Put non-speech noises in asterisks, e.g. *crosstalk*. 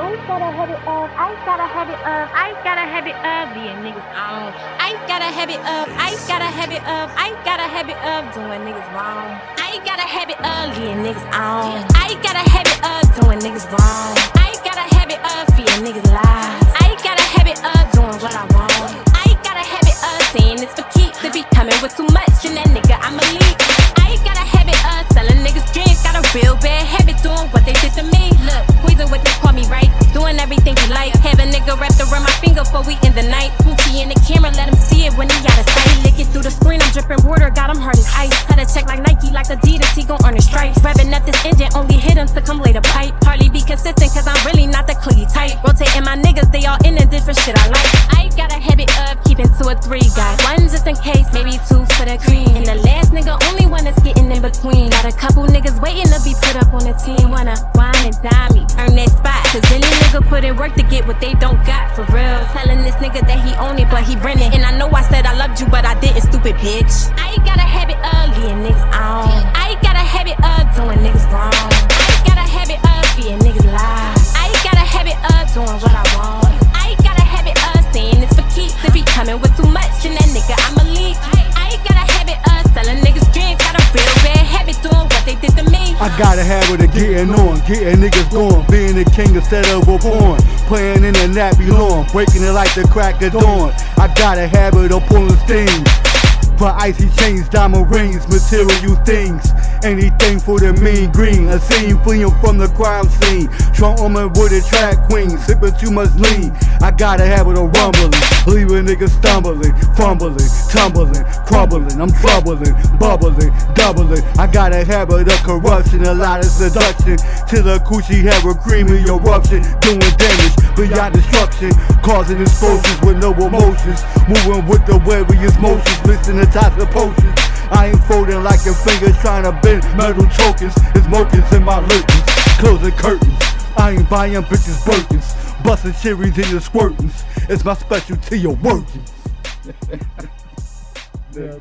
I got a habit of, I got a habit of, I got a habit of being niggas on. I got a habit of, I got a habit of, I got a habit of doing niggas wrong. I got a habit of getting niggas on. I got a habit of doing niggas wrong. I got a habit of feeding niggas lies. I got a habit of doing what I want. I got a habit of saying it's for keeps. If he coming with too much, then that nigga I'ma leave. I got a habit of selling niggas dreams. Got a real bad habit doing what they did to me. Look, poison what they call me right. Doing everything he like. Have a nigga wrapped around my finger before we in the night. Pookie in the camera, let him see it when he out of sight. Lick it through the screen, I'm dripping water, got him hard as ice. Had a check like Nike, like Adidas, he gon' earn his stripes. Revving up this engine, only hit him to come lay the pipe. Hardly be consistent, cause I'm really not the clingy type. Rotating my niggas, they all in a different shit I like. I got a habit of keeping two or three guys. One just in case, maybe two for the cream. And the in between. Got a couple niggas waiting to be put up on the team. Wanna wine and dime me, earn that spot. Cause any nigga put in work to get what they don't got for real. Telling this nigga that he own it, but he rent it. And I know I said I loved you, but I didn't, stupid bitch. I ain't got a habit I got a habit of getting on, getting niggas going, being the king instead of a pawn, playing in a nappy lawn, breaking it like the crack of dawn. I got a habit of pulling strings. For icy chains, diamond rings, material things. Anything for the mean green. A scene fleeing from the crime scene. Trunk woman with a track queen, sipping too much lean. I got a habit of rumbling, leaving stumbling, fumbling, tumbling, crumbling. I'm troubling, bubbling, doubling. I got a habit of corruption, a lot of seduction. Till the coochie have a creamy eruption, doing damage beyond destruction, causing explosions with no emotions. Moving with the various motions, the types of potions. I ain't folding like your fingers trying to bend metal tokens. It's motions in my lurkings, closing curtains. I ain't buying bitches Birkins, busting cherries in your squirtings. It's my specialty of workings. *laughs* yeah.